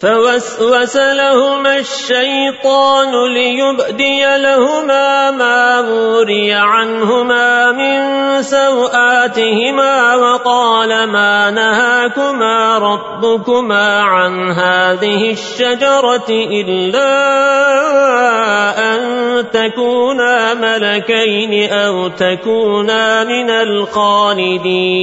فوسوس لهما الشيطان ليبدي لهما ما موري عنهما من سوآتهما وقال ما نهاكما ربكما عن هذه الشجرة إلا أن تكونا ملكين أو تكونا من الخالدين.